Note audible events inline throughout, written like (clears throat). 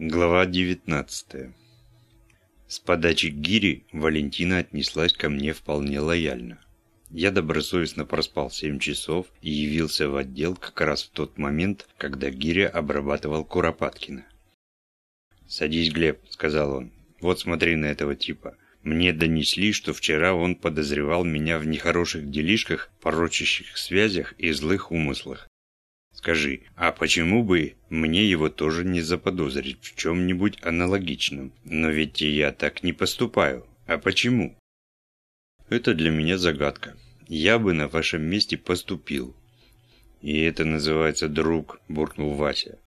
Глава 19 С подачи гири Валентина отнеслась ко мне вполне лояльно. Я добросовестно проспал 7 часов и явился в отдел как раз в тот момент, когда Гиря обрабатывал Куропаткина. «Садись, Глеб», — сказал он. «Вот смотри на этого типа. Мне донесли, что вчера он подозревал меня в нехороших делишках, порочащих связях и злых умыслах. Скажи, а почему бы мне его тоже не заподозрить в чем-нибудь аналогичном? Но ведь я так не поступаю. А почему? Это для меня загадка. Я бы на вашем месте поступил. И это называется друг, буркнул Вася.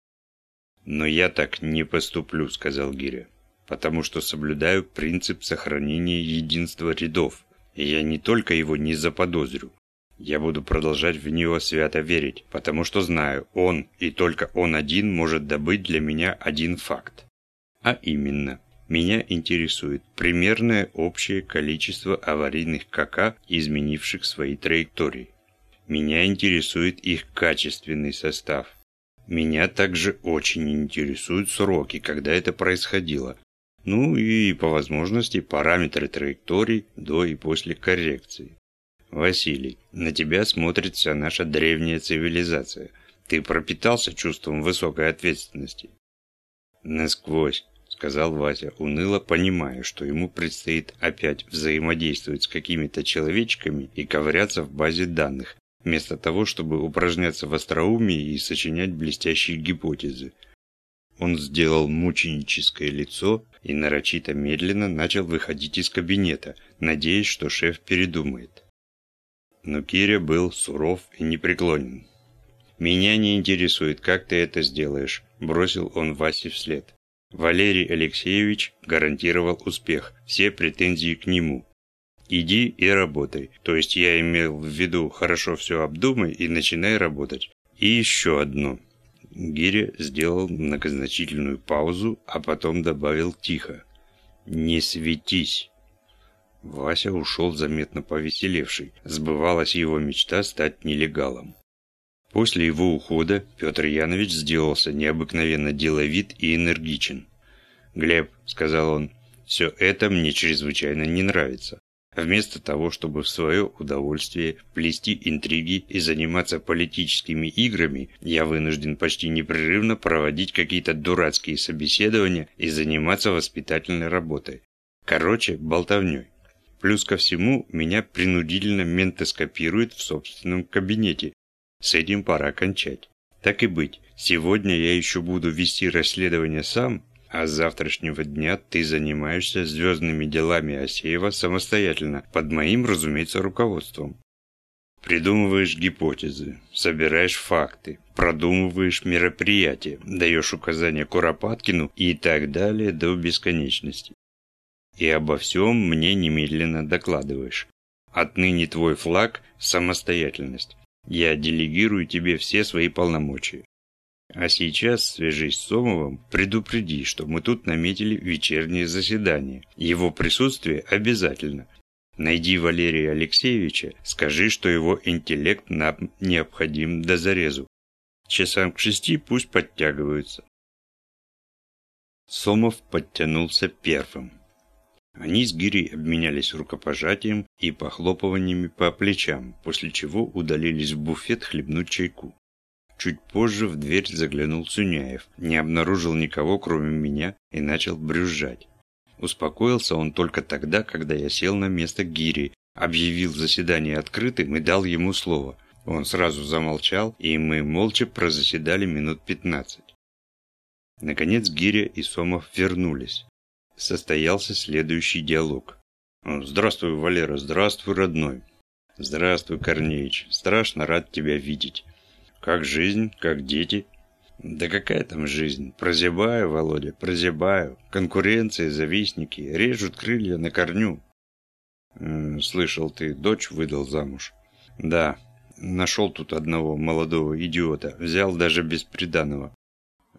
Но я так не поступлю, сказал Гиря. Потому что соблюдаю принцип сохранения единства рядов. И я не только его не заподозрю, я буду продолжать в него свято верить, потому что знаю, он и только он один может добыть для меня один факт. А именно, меня интересует примерное общее количество аварийных КК, изменивших свои траектории. Меня интересует их качественный состав. Меня также очень интересуют сроки, когда это происходило. Ну и, по возможности, параметры траекторий до и после коррекции. Василий, на тебя смотрит вся наша древняя цивилизация. Ты пропитался чувством высокой ответственности. Насквозь, сказал Вася, уныло понимая, что ему предстоит опять взаимодействовать с какими-то человечками и ковыряться в базе данных, вместо того, чтобы упражняться в остроумии и сочинять блестящие гипотезы. Он сделал мученическое лицо и нарочито медленно начал выходить из кабинета, надеясь, что шеф передумает. Но Киря был суров и непреклонен. «Меня не интересует, как ты это сделаешь», – бросил он Васе вслед. Валерий Алексеевич гарантировал успех, все претензии к нему. «Иди и работай», то есть я имел в виду хорошо все обдумай и начинай работать. И еще одно. Гиря сделал многозначительную паузу, а потом добавил тихо. «Не светись». Вася ушел заметно повеселевший. Сбывалась его мечта стать нелегалом. После его ухода Петр Янович сделался необыкновенно деловит и энергичен. «Глеб», — сказал он, — «все это мне чрезвычайно не нравится. Вместо того, чтобы в свое удовольствие плести интриги и заниматься политическими играми, я вынужден почти непрерывно проводить какие-то дурацкие собеседования и заниматься воспитательной работой. Короче, болтовней. Плюс ко всему, меня принудительно ментоскопируют в собственном кабинете. С этим пора кончать. Так и быть, сегодня я еще буду вести расследование сам, а с завтрашнего дня ты занимаешься звездными делами Асеева самостоятельно, под моим, разумеется, руководством. Придумываешь гипотезы, собираешь факты, продумываешь мероприятия, даешь указания Куропаткину и так далее до бесконечности и обо всем мне немедленно докладываешь. Отныне твой флаг – самостоятельность. Я делегирую тебе все свои полномочия. А сейчас свяжись с Сомовым, предупреди, что мы тут наметили вечернее заседание. Его присутствие обязательно. Найди Валерия Алексеевича, скажи, что его интеллект нам необходим до зарезу. Часам к шести пусть подтягиваются. Сомов подтянулся первым. Они с Гирей обменялись рукопожатием и похлопываниями по плечам, после чего удалились в буфет хлебнуть чайку. Чуть позже в дверь заглянул Сюняев, не обнаружил никого, кроме меня, и начал брюзжать. Успокоился он только тогда, когда я сел на место Гири, объявил заседание открытым и дал ему слово. Он сразу замолчал, и мы молча прозаседали минут пятнадцать. Наконец Гиря и Сомов вернулись состоялся следующий диалог. «Здравствуй, Валера, здравствуй, родной». «Здравствуй, Корнеич, страшно рад тебя видеть». «Как жизнь, как дети?» «Да какая там жизнь? Прозябаю, Володя, прозябаю. Конкуренция, завистники, режут крылья на корню». «Слышал, ты дочь выдал замуж?» «Да, нашел тут одного молодого идиота, взял даже без приданого.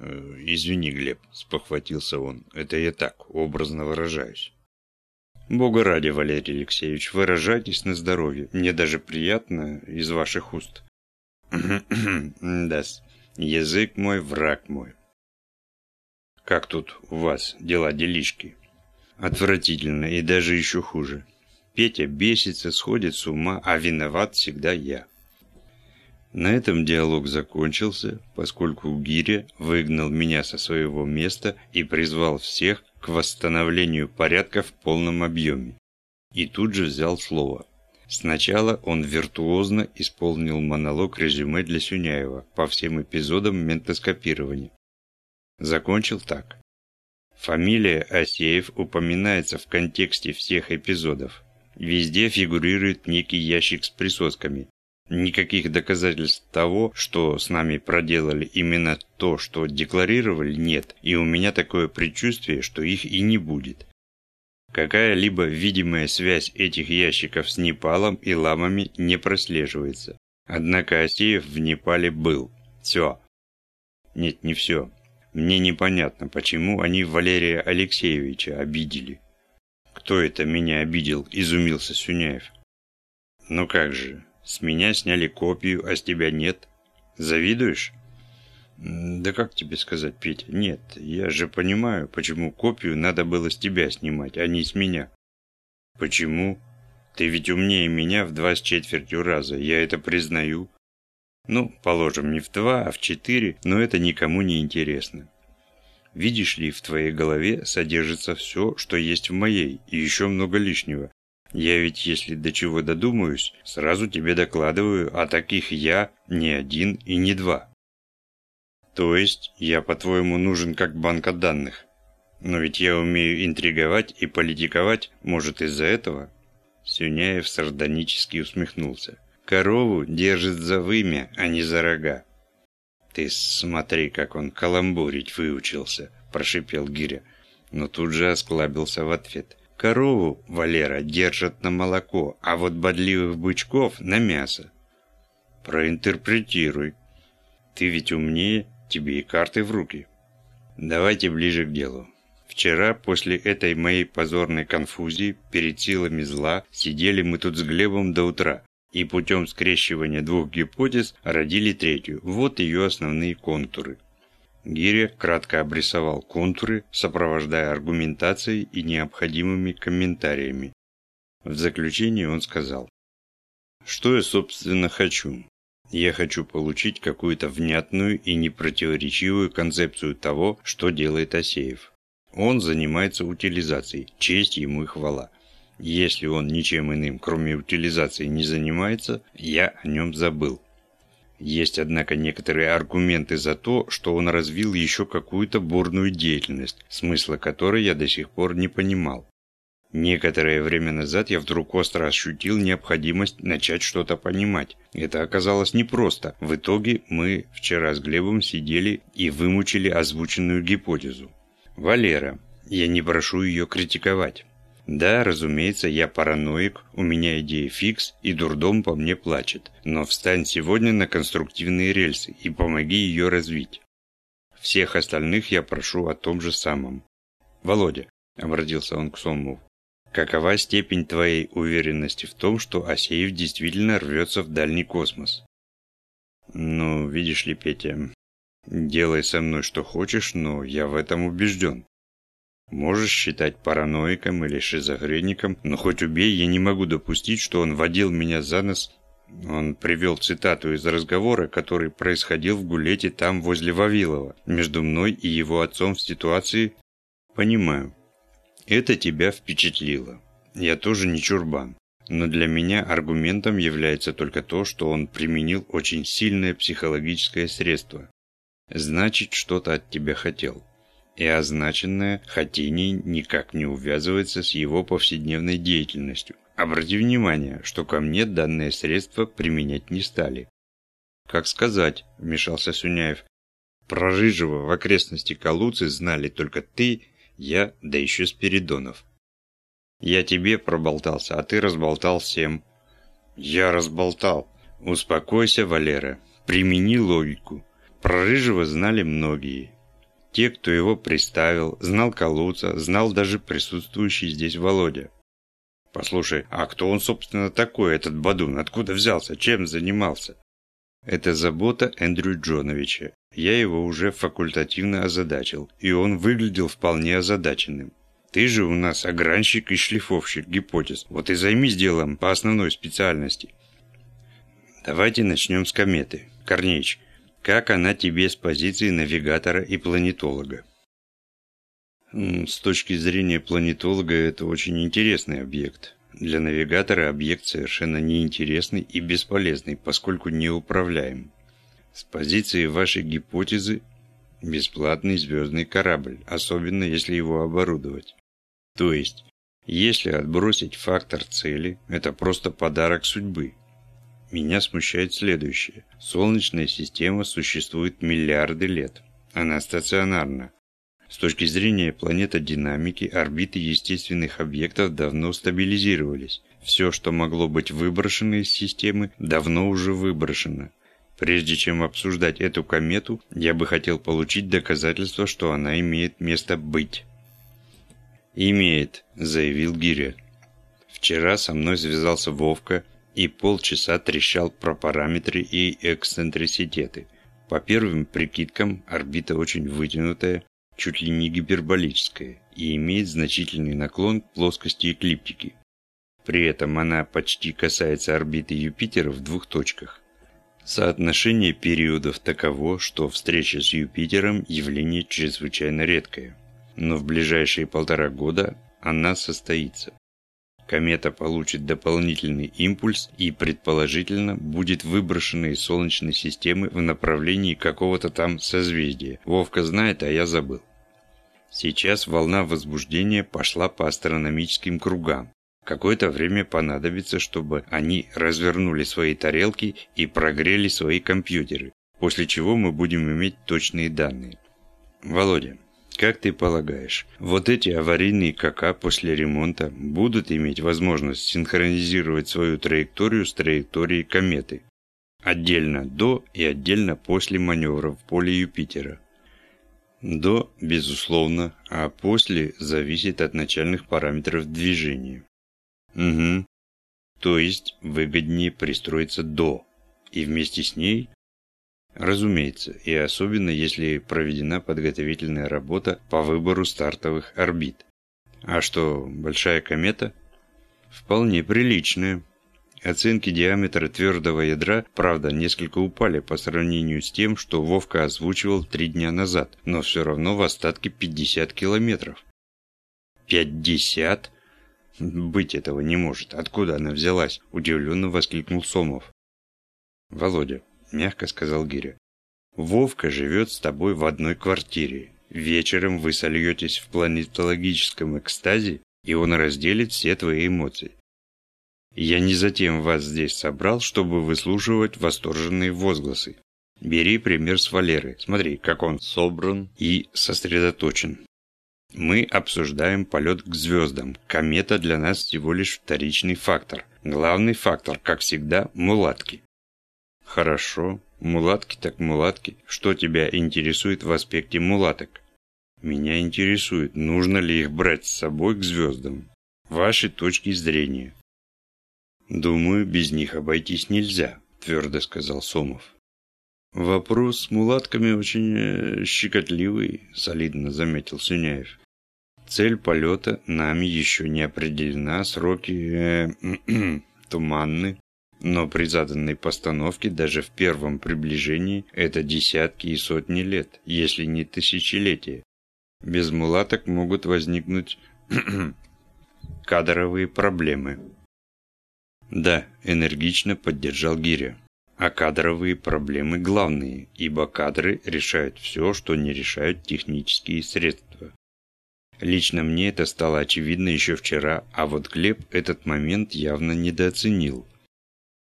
Э, «Извини, Глеб», – спохватился он, – «это я так, образно выражаюсь». «Бога ради, Валерий Алексеевич, выражайтесь на здоровье. Мне даже приятно из ваших уст». (clears throat) «Да, язык мой, враг мой». Как тут у вас дела-делишки? Отвратительно и даже еще хуже. Петя бесится, сходит с ума, а виноват всегда я. На этом диалог закончился, поскольку Гиря выгнал меня со своего места и призвал всех к восстановлению порядка в полном объеме. И тут же взял слово. Сначала он виртуозно исполнил монолог резюме для Сюняева по всем эпизодам ментоскопирования. Закончил так. Фамилия Асеев упоминается в контексте всех эпизодов. Везде фигурирует некий ящик с присосками. Никаких доказательств того, что с нами проделали именно то, что декларировали, нет, и у меня такое предчувствие, что их и не будет. Какая-либо видимая связь этих ящиков с Непалом и ламами не прослеживается. Однако Асеев в Непале был. Все. Нет, не все. Мне непонятно, почему они Валерия Алексеевича обидели. «Кто это меня обидел?» – изумился Сюняев. «Ну как же, с меня сняли копию, а с тебя нет. Завидуешь?» «Да как тебе сказать, Петя? Нет, я же понимаю, почему копию надо было с тебя снимать, а не с меня». «Почему? Ты ведь умнее меня в два с четвертью раза, я это признаю». «Ну, положим, не в два, а в четыре, но это никому не интересно. Видишь ли, в твоей голове содержится все, что есть в моей, и еще много лишнего. Я ведь, если до чего додумаюсь, сразу тебе докладываю, а таких я не один и не два. То есть, я, по-твоему, нужен как банка данных. Но ведь я умею интриговать и политиковать, может, из-за этого?» Сюняев сардонически усмехнулся. «Корову держит за вымя, а не за рога. «Ты смотри, как он каламбурить выучился», – прошипел Гиря. Но тут же осклабился в ответ. «Корову, Валера, держат на молоко, а вот бодливых бычков – на мясо». «Проинтерпретируй. Ты ведь умнее, тебе и карты в руки». «Давайте ближе к делу. Вчера, после этой моей позорной конфузии, перед силами зла, сидели мы тут с Глебом до утра и путем скрещивания двух гипотез родили третью. Вот ее основные контуры. Гиря кратко обрисовал контуры, сопровождая аргументацией и необходимыми комментариями. В заключение он сказал, «Что я, собственно, хочу? Я хочу получить какую-то внятную и непротиворечивую концепцию того, что делает Асеев. Он занимается утилизацией, честь ему и хвала. Если он ничем иным, кроме утилизации, не занимается, я о нем забыл. Есть, однако, некоторые аргументы за то, что он развил еще какую-то бурную деятельность, смысла которой я до сих пор не понимал. Некоторое время назад я вдруг остро ощутил необходимость начать что-то понимать. Это оказалось непросто. В итоге мы вчера с Глебом сидели и вымучили озвученную гипотезу. Валера, я не прошу ее критиковать. Да, разумеется, я параноик, у меня идея фикс, и дурдом по мне плачет. Но встань сегодня на конструктивные рельсы и помоги ее развить. Всех остальных я прошу о том же самом. Володя, обратился он к Сомову, какова степень твоей уверенности в том, что Асеев действительно рвется в дальний космос? Ну, видишь ли, Петя, делай со мной что хочешь, но я в этом убежден. Можешь считать параноиком или шизофреником, но хоть убей, я не могу допустить, что он водил меня за нос. Он привел цитату из разговора, который происходил в гулете там, возле Вавилова, между мной и его отцом в ситуации «Понимаю. Это тебя впечатлило. Я тоже не чурбан. Но для меня аргументом является только то, что он применил очень сильное психологическое средство. Значит, что-то от тебя хотел и означенное хотение никак не увязывается с его повседневной деятельностью. Обрати внимание, что ко мне данное средство применять не стали. «Как сказать», – вмешался Сюняев. «Про Рыжего в окрестности Калуцы знали только ты, я, да еще Спиридонов. Я тебе проболтался, а ты разболтал всем». «Я разболтал». «Успокойся, Валера. Примени логику. Про Рыжего знали многие. Те, кто его приставил, знал Калуца, знал даже присутствующий здесь Володя. Послушай, а кто он, собственно, такой, этот Бадун? Откуда взялся? Чем занимался? Это забота Эндрю Джоновича. Я его уже факультативно озадачил, и он выглядел вполне озадаченным. Ты же у нас огранщик и шлифовщик гипотез. Вот и займись делом по основной специальности. Давайте начнем с кометы. Корнеич, как она тебе с позиции навигатора и планетолога? С точки зрения планетолога это очень интересный объект. Для навигатора объект совершенно неинтересный и бесполезный, поскольку неуправляем. С позиции вашей гипотезы бесплатный звездный корабль, особенно если его оборудовать. То есть, если отбросить фактор цели, это просто подарок судьбы. Меня смущает следующее. Солнечная система существует миллиарды лет. Она стационарна. С точки зрения планетодинамики, орбиты естественных объектов давно стабилизировались. Все, что могло быть выброшено из системы, давно уже выброшено. Прежде чем обсуждать эту комету, я бы хотел получить доказательство, что она имеет место быть. «Имеет», – заявил Гиря. «Вчера со мной связался Вовка и полчаса трещал про параметры и эксцентриситеты. По первым прикидкам, орбита очень вытянутая, чуть ли не гиперболическая и имеет значительный наклон к плоскости эклиптики. При этом она почти касается орбиты Юпитера в двух точках. Соотношение периодов таково, что встреча с Юпитером – явление чрезвычайно редкое. Но в ближайшие полтора года она состоится. Комета получит дополнительный импульс и, предположительно, будет выброшена из Солнечной системы в направлении какого-то там созвездия. Вовка знает, а я забыл. Сейчас волна возбуждения пошла по астрономическим кругам. Какое-то время понадобится, чтобы они развернули свои тарелки и прогрели свои компьютеры, после чего мы будем иметь точные данные. Володя, как ты полагаешь, вот эти аварийные КК после ремонта будут иметь возможность синхронизировать свою траекторию с траекторией кометы? Отдельно до и отдельно после маневра в поле Юпитера. До, безусловно, а после зависит от начальных параметров движения. Угу. То есть выгоднее пристроиться до, и вместе с ней Разумеется, и особенно если проведена подготовительная работа по выбору стартовых орбит. А что, большая комета? Вполне приличная. Оценки диаметра твердого ядра, правда, несколько упали по сравнению с тем, что Вовка озвучивал три дня назад, но все равно в остатке 50 километров. 50? Быть этого не может. Откуда она взялась? Удивленно воскликнул Сомов. Володя, – мягко сказал Гиря. «Вовка живет с тобой в одной квартире. Вечером вы сольетесь в планетологическом экстазе, и он разделит все твои эмоции. Я не затем вас здесь собрал, чтобы выслушивать восторженные возгласы. Бери пример с Валеры. Смотри, как он собран и сосредоточен. Мы обсуждаем полет к звездам. Комета для нас всего лишь вторичный фактор. Главный фактор, как всегда, мулатки. Хорошо. Мулатки так мулатки. Что тебя интересует в аспекте мулаток? Меня интересует, нужно ли их брать с собой к звездам. Ваши точки зрения. Думаю, без них обойтись нельзя, твердо сказал Сомов. Вопрос с мулатками очень э, щекотливый, солидно заметил Сюняев. Цель полета нами еще не определена, сроки э, (clears throat) туманны. Но при заданной постановке даже в первом приближении это десятки и сотни лет, если не тысячелетия. Без мулаток могут возникнуть (clears throat) кадровые проблемы. Да, энергично поддержал Гиря. А кадровые проблемы главные, ибо кадры решают все, что не решают технические средства. Лично мне это стало очевидно еще вчера, а вот Глеб этот момент явно недооценил.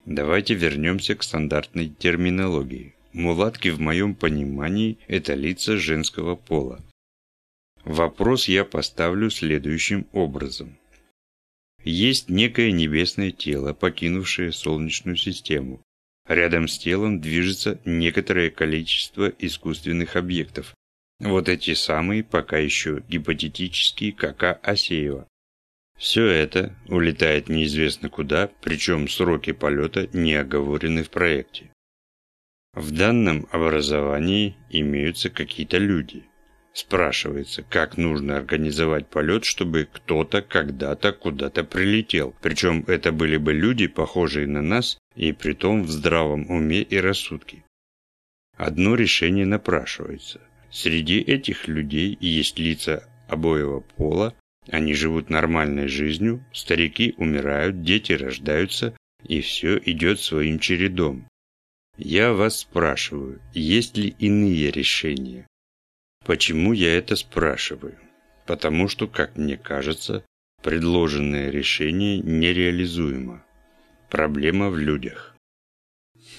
Давайте вернемся к стандартной терминологии. Мулатки в моем понимании – это лица женского пола. Вопрос я поставлю следующим образом. Есть некое небесное тело, покинувшее Солнечную систему. Рядом с телом движется некоторое количество искусственных объектов. Вот эти самые, пока еще гипотетические, КК Асеева. Все это улетает неизвестно куда, причем сроки полета не оговорены в проекте. В данном образовании имеются какие-то люди. Спрашивается, как нужно организовать полет, чтобы кто-то когда-то куда-то прилетел. Причем это были бы люди, похожие на нас, и притом в здравом уме и рассудке. Одно решение напрашивается. Среди этих людей есть лица обоего пола, они живут нормальной жизнью, старики умирают, дети рождаются, и все идет своим чередом. Я вас спрашиваю, есть ли иные решения? Почему я это спрашиваю? Потому что, как мне кажется, предложенное решение нереализуемо. Проблема в людях.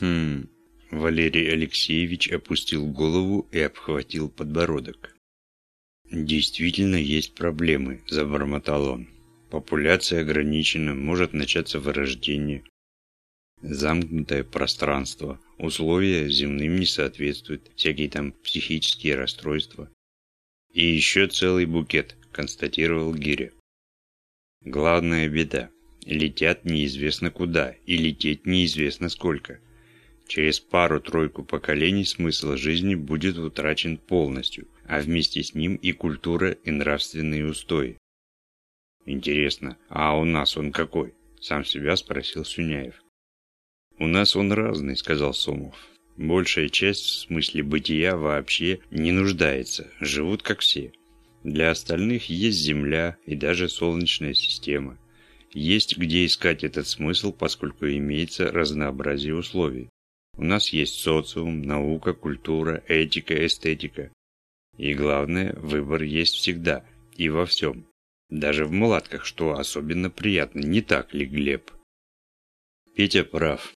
Хм, Валерий Алексеевич опустил голову и обхватил подбородок. «Действительно есть проблемы», – забормотал он. «Популяция ограничена, может начаться вырождение. Замкнутое пространство, условия земным не соответствуют, всякие там психические расстройства. И еще целый букет, констатировал Гиря. Главная беда. Летят неизвестно куда, и лететь неизвестно сколько. Через пару-тройку поколений смысл жизни будет утрачен полностью, а вместе с ним и культура, и нравственные устои. Интересно, а у нас он какой? Сам себя спросил Сюняев. «У нас он разный», — сказал Сомов. «Большая часть в смысле бытия вообще не нуждается, живут как все. Для остальных есть Земля и даже Солнечная система. Есть где искать этот смысл, поскольку имеется разнообразие условий. У нас есть социум, наука, культура, этика, эстетика. И главное, выбор есть всегда и во всем. Даже в мулатках, что особенно приятно, не так ли, Глеб? Петя прав.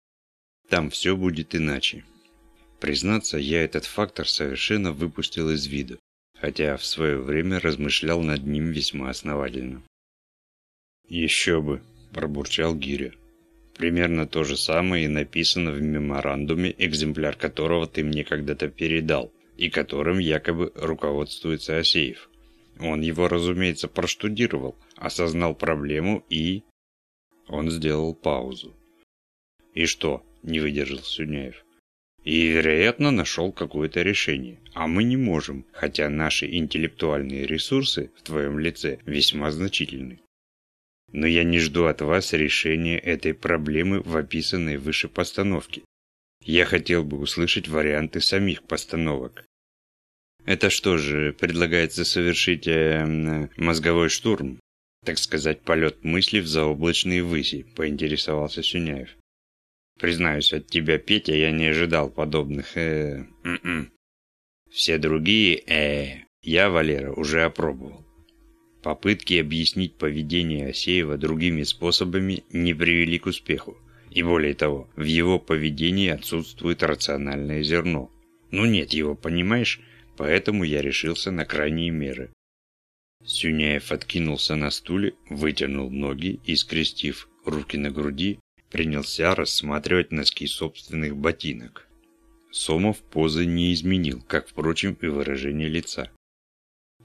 Там все будет иначе. Признаться, я этот фактор совершенно выпустил из виду, хотя в свое время размышлял над ним весьма основательно. «Еще бы», – пробурчал Гиря. «Примерно то же самое и написано в меморандуме, экземпляр которого ты мне когда-то передал, и которым якобы руководствуется Асеев. Он его, разумеется, проштудировал, осознал проблему и...» Он сделал паузу. «И что, не выдержал Сюняев. И, вероятно, нашел какое-то решение. А мы не можем, хотя наши интеллектуальные ресурсы в твоем лице весьма значительны. Но я не жду от вас решения этой проблемы в описанной выше постановке. Я хотел бы услышать варианты самих постановок. Это что же, предлагается совершить э, мозговой штурм? Так сказать, полет мысли в заоблачные выси, поинтересовался Сюняев. Признаюсь, от тебя, Петя, я не ожидал подобных э, м-м. Все другие э я, Валера, уже опробовал. Попытки объяснить поведение Асеева другими способами не привели к успеху. И более того, в его поведении отсутствует рациональное зерно. Ну нет его, понимаешь? Поэтому я решился на крайние меры. Сюняев откинулся на стуле, вытянул ноги и, скрестив руки на груди, принялся рассматривать носки собственных ботинок. Сомов позы не изменил, как, впрочем, и выражение лица.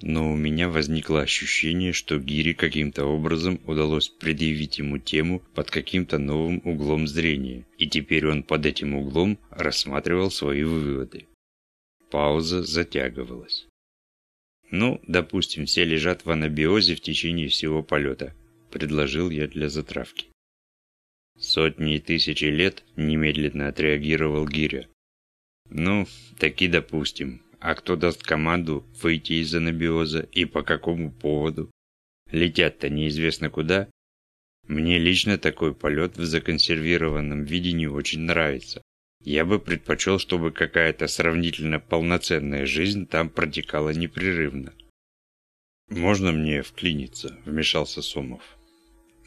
Но у меня возникло ощущение, что Гире каким-то образом удалось предъявить ему тему под каким-то новым углом зрения, и теперь он под этим углом рассматривал свои выводы. Пауза затягивалась. «Ну, допустим, все лежат в анабиозе в течение всего полета», – предложил я для затравки. Сотни и тысячи лет немедленно отреагировал Гиря. Ну, таки допустим. А кто даст команду выйти из анабиоза и по какому поводу? Летят-то неизвестно куда. Мне лично такой полет в законсервированном виде не очень нравится. Я бы предпочел, чтобы какая-то сравнительно полноценная жизнь там протекала непрерывно. «Можно мне вклиниться?» – вмешался Сомов.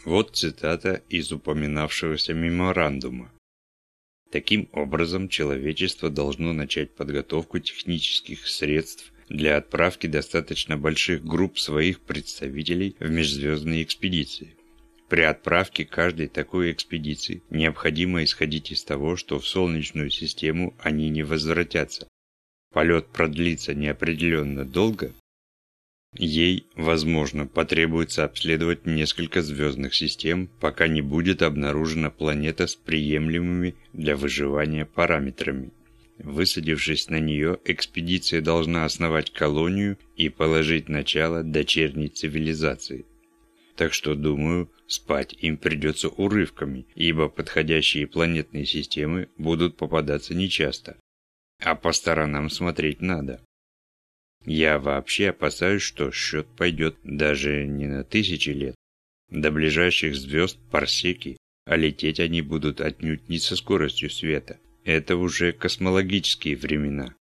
Вот цитата из упоминавшегося меморандума. Таким образом, человечество должно начать подготовку технических средств для отправки достаточно больших групп своих представителей в межзвездные экспедиции. При отправке каждой такой экспедиции необходимо исходить из того, что в Солнечную систему они не возвратятся. Полет продлится неопределенно долго, Ей, возможно, потребуется обследовать несколько звездных систем, пока не будет обнаружена планета с приемлемыми для выживания параметрами. Высадившись на нее, экспедиция должна основать колонию и положить начало дочерней цивилизации. Так что, думаю, спать им придется урывками, ибо подходящие планетные системы будут попадаться нечасто. А по сторонам смотреть надо. Я вообще опасаюсь, что счет пойдет даже не на тысячи лет. До ближайших звезд парсеки, а лететь они будут отнюдь не со скоростью света. Это уже космологические времена.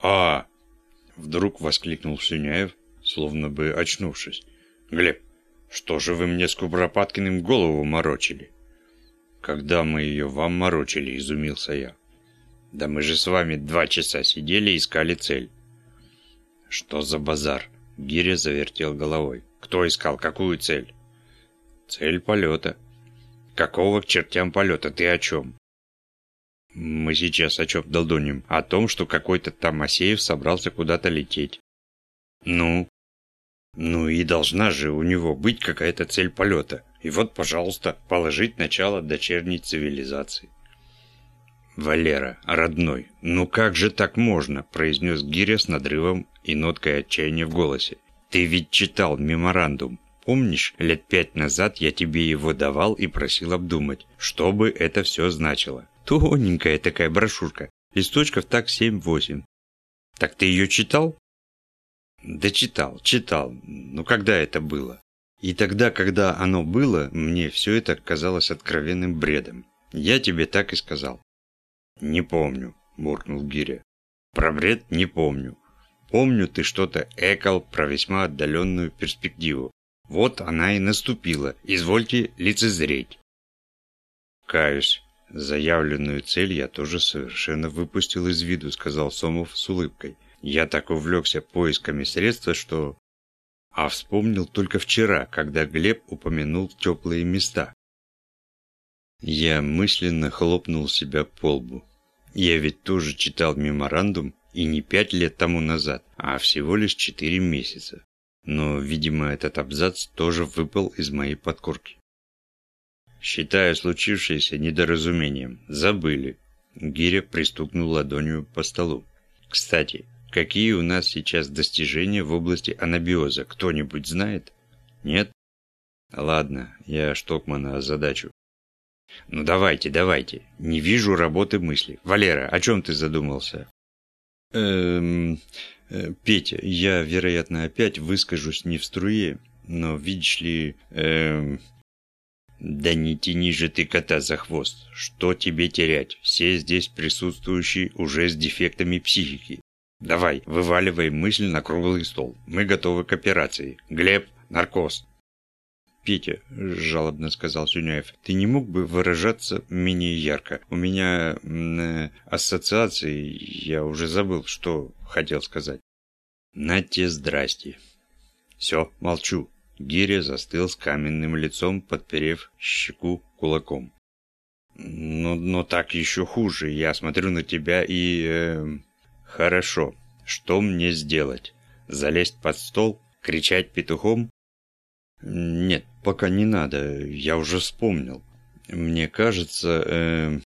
«А!» – вдруг воскликнул Сюняев, словно бы очнувшись. «Глеб, что же вы мне с Кубропаткиным голову морочили?» «Когда мы ее вам морочили?» – изумился я. «Да мы же с вами два часа сидели и искали цель». «Что за базар?» – Гиря завертел головой. «Кто искал? Какую цель?» «Цель полета». «Какого к чертям полета? Ты о чем?» Мы сейчас о чем долдоним? О том, что какой-то там Асеев собрался куда-то лететь. Ну? Ну и должна же у него быть какая-то цель полета. И вот, пожалуйста, положить начало дочерней цивилизации. «Валера, родной, ну как же так можно?» – произнес Гиря с надрывом и ноткой отчаяния в голосе. «Ты ведь читал меморандум. Помнишь, лет пять назад я тебе его давал и просил обдумать, что бы это все значило? Тоненькая такая брошюрка. Листочков так семь-восемь. Так ты ее читал? Да читал, читал. Но когда это было? И тогда, когда оно было, мне все это казалось откровенным бредом. Я тебе так и сказал. Не помню, буркнул Гиря. Про бред не помню. Помню, ты что-то экал про весьма отдаленную перспективу. Вот она и наступила. Извольте лицезреть. Каюсь, «Заявленную цель я тоже совершенно выпустил из виду», — сказал Сомов с улыбкой. «Я так увлекся поисками средства, что...» А вспомнил только вчера, когда Глеб упомянул теплые места. Я мысленно хлопнул себя по лбу. Я ведь тоже читал меморандум, и не пять лет тому назад, а всего лишь четыре месяца. Но, видимо, этот абзац тоже выпал из моей подкорки. Считаю случившееся недоразумением. Забыли. Гиря пристукнул ладонью по столу. Кстати, какие у нас сейчас достижения в области анабиоза? Кто-нибудь знает? Нет? Ладно, я Штокмана озадачу. Ну давайте, давайте. Не вижу работы мысли. Валера, о чем ты задумался? Эм... Э, Петя, я, вероятно, опять выскажусь не в струе, но, видишь ли, эм... «Да не тяни же ты кота за хвост. Что тебе терять? Все здесь присутствующие уже с дефектами психики. Давай, вываливай мысль на круглый стол. Мы готовы к операции. Глеб, наркоз». «Петя», – жалобно сказал Сюняев, – «ты не мог бы выражаться менее ярко? У меня э, ассоциации, я уже забыл, что хотел сказать». «На те здрасте». «Все, молчу. Гиря застыл с каменным лицом, подперев щеку кулаком. «Но, но так еще хуже. Я смотрю на тебя и... Э, хорошо. Что мне сделать? Залезть под стол? Кричать петухом?» «Нет, пока не надо. Я уже вспомнил. Мне кажется... Э,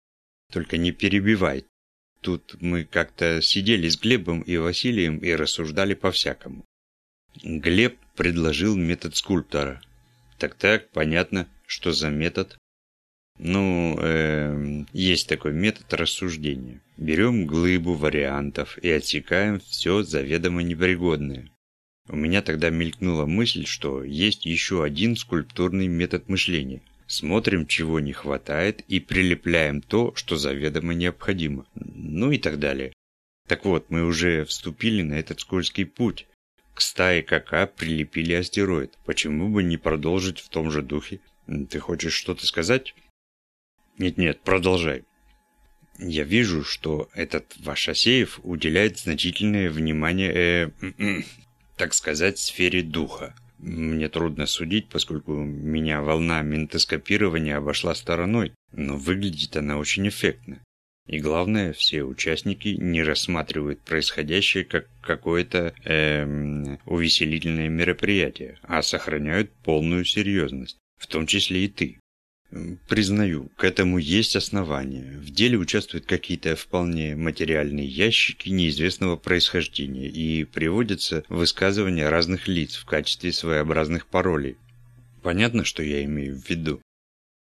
только не перебивай. Тут мы как-то сидели с Глебом и Василием и рассуждали по-всякому. Глеб предложил метод скульптора. Так-так, понятно, что за метод. Ну, э, есть такой метод рассуждения. Берем глыбу вариантов и отсекаем все заведомо непригодное. У меня тогда мелькнула мысль, что есть еще один скульптурный метод мышления. Смотрим, чего не хватает, и прилепляем то, что заведомо необходимо. Ну и так далее. Так вот, мы уже вступили на этот скользкий путь, к стае КК прилепили астероид. Почему бы не продолжить в том же духе? Ты хочешь что-то сказать? Нет-нет, продолжай. Я вижу, что этот ваш Асеев уделяет значительное внимание, э, (clears throat) так сказать, сфере духа. Мне трудно судить, поскольку меня волна ментоскопирования обошла стороной, но выглядит она очень эффектно. И главное, все участники не рассматривают происходящее как какое-то эм, увеселительное мероприятие, а сохраняют полную серьезность, в том числе и ты. Признаю, к этому есть основания. В деле участвуют какие-то вполне материальные ящики неизвестного происхождения и приводятся высказывания разных лиц в качестве своеобразных паролей. Понятно, что я имею в виду?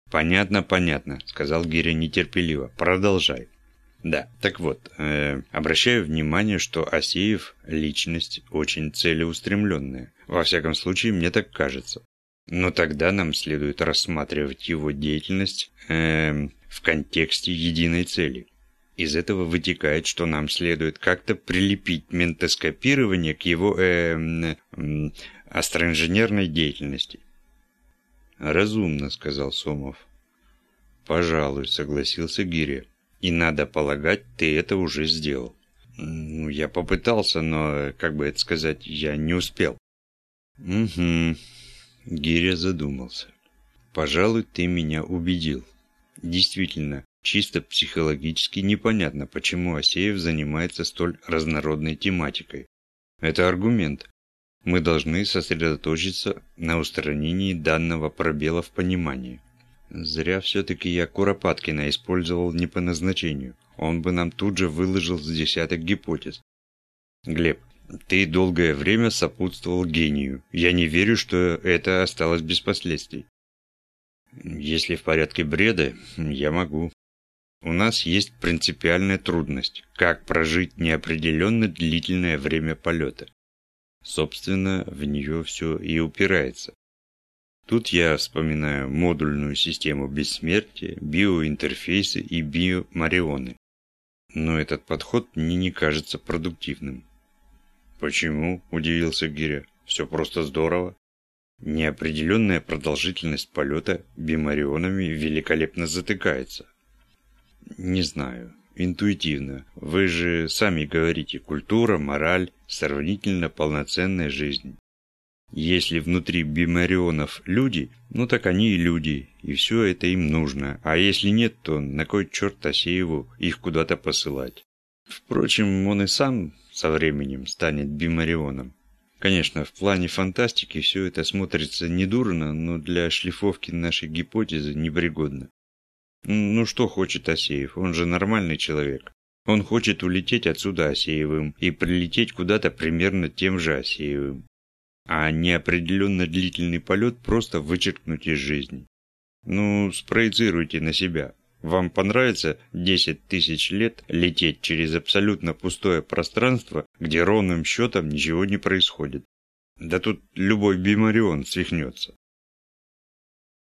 Понятно, понятно, сказал Гиря нетерпеливо. Продолжай. Да, так вот, э, обращаю внимание, что Асеев – личность очень целеустремленная. Во всяком случае, мне так кажется. Но тогда нам следует рассматривать его деятельность э, в контексте единой цели. Из этого вытекает, что нам следует как-то прилепить ментоскопирование к его э, э, астроинженерной деятельности. «Разумно», — сказал Сомов. «Пожалуй», — согласился Гиря. «И надо полагать, ты это уже сделал». «Ну, я попытался, но, как бы это сказать, я не успел». «Угу», Гиря задумался. «Пожалуй, ты меня убедил. Действительно, чисто психологически непонятно, почему Асеев занимается столь разнородной тематикой. Это аргумент. Мы должны сосредоточиться на устранении данного пробела в понимании. Зря все-таки я Куропаткина использовал не по назначению. Он бы нам тут же выложил с десяток гипотез. Глеб, ты долгое время сопутствовал гению. Я не верю, что это осталось без последствий. Если в порядке бреда, я могу. У нас есть принципиальная трудность. Как прожить неопределенно длительное время полета? Собственно, в нее все и упирается. Тут я вспоминаю модульную систему бессмертия, биоинтерфейсы и биомарионы. Но этот подход мне не кажется продуктивным. «Почему?» – удивился Гиря. «Все просто здорово». Неопределенная продолжительность полета бимарионами великолепно затыкается. Не знаю. Интуитивно. Вы же сами говорите, культура, мораль, сравнительно полноценная жизнь. Если внутри бимарионов люди, ну так они и люди, и все это им нужно. А если нет, то на кой черт Асееву их куда-то посылать? Впрочем, он и сам со временем станет бимарионом. Конечно, в плане фантастики все это смотрится недурно, но для шлифовки нашей гипотезы непригодно. Ну что хочет Асеев? Он же нормальный человек. Он хочет улететь отсюда Асеевым и прилететь куда-то примерно тем же Асеевым. А неопределенно длительный полет просто вычеркнуть из жизни. Ну, спроецируйте на себя. Вам понравится 10 тысяч лет лететь через абсолютно пустое пространство, где ровным счетом ничего не происходит? Да тут любой бимарион свихнется.